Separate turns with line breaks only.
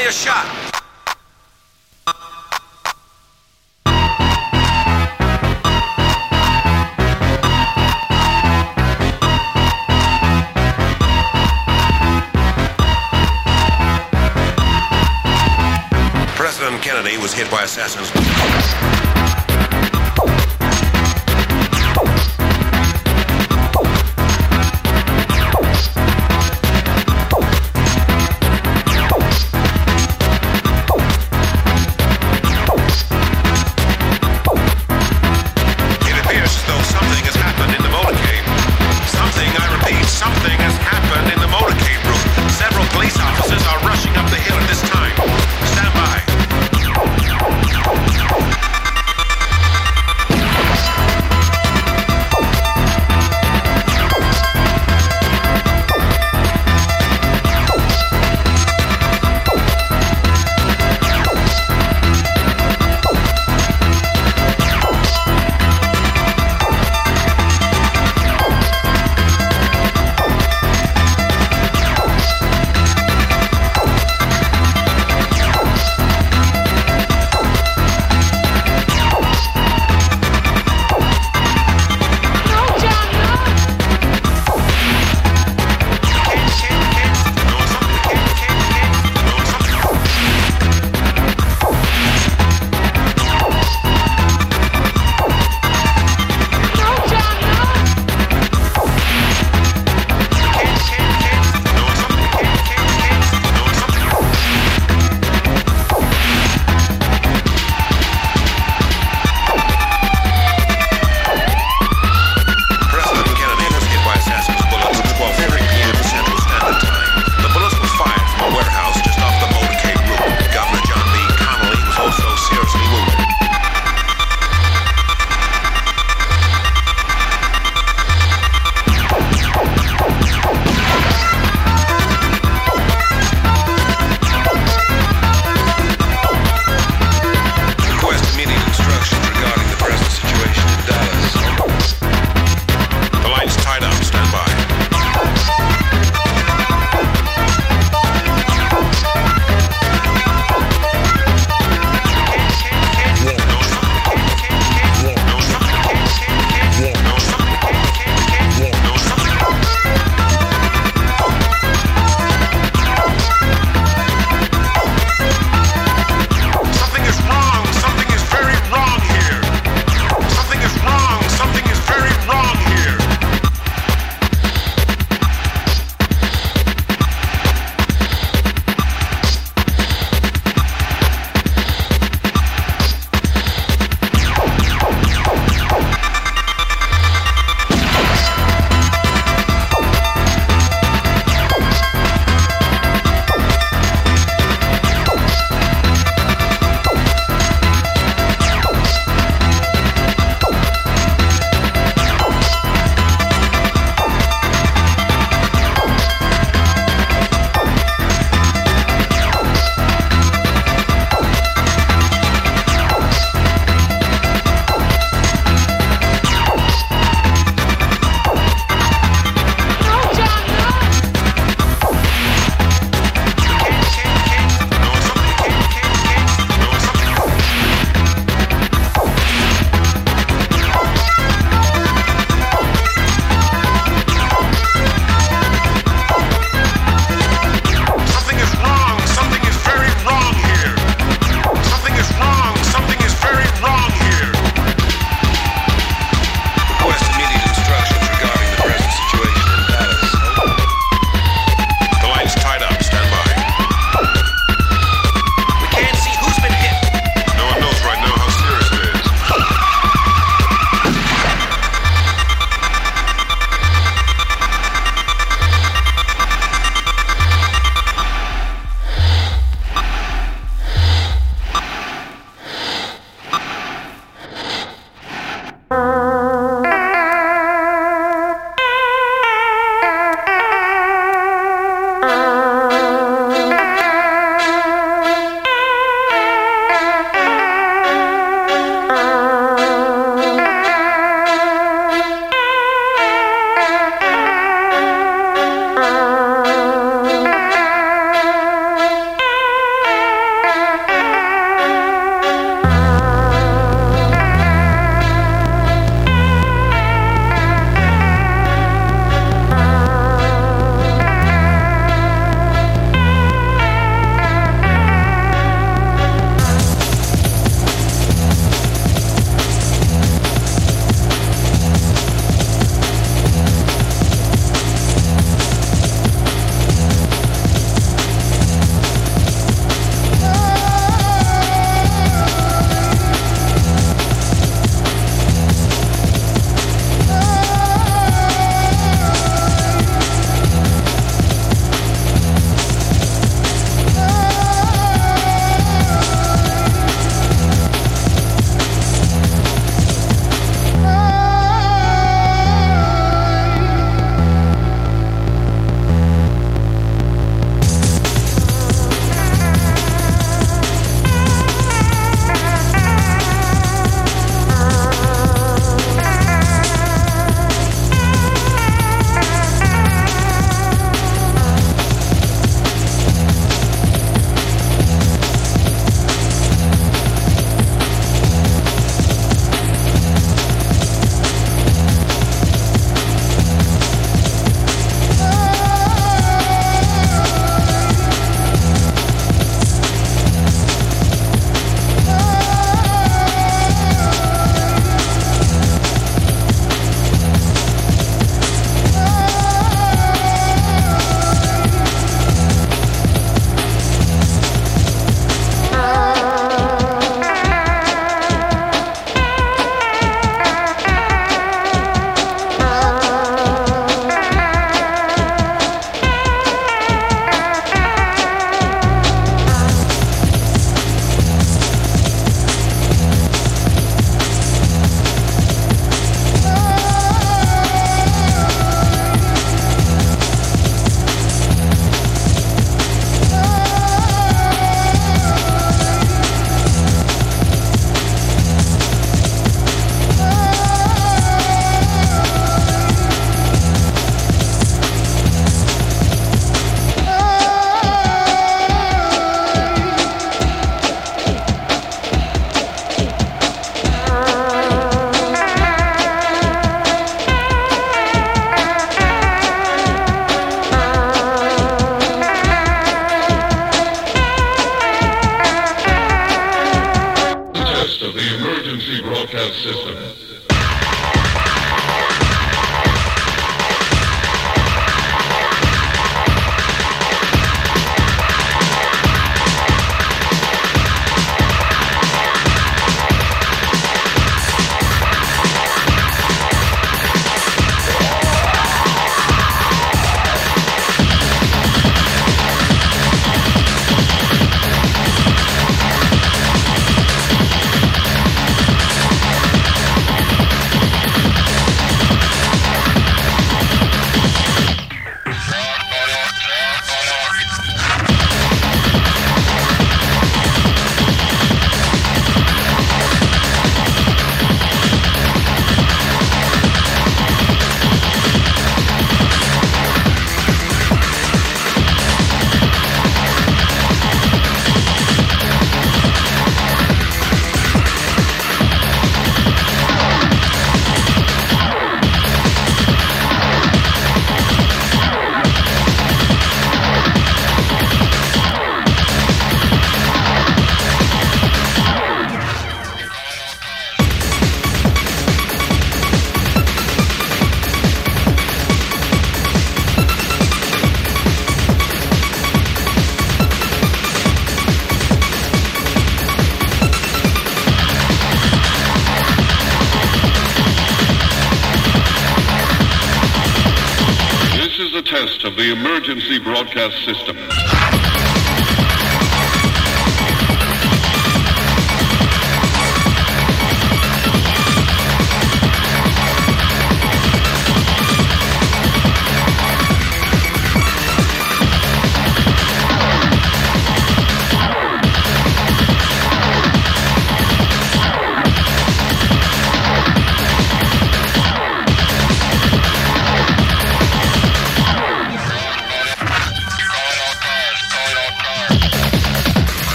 only a shot. President Kennedy was hit by assassins.
Emergency broadcast system. Broadcast system.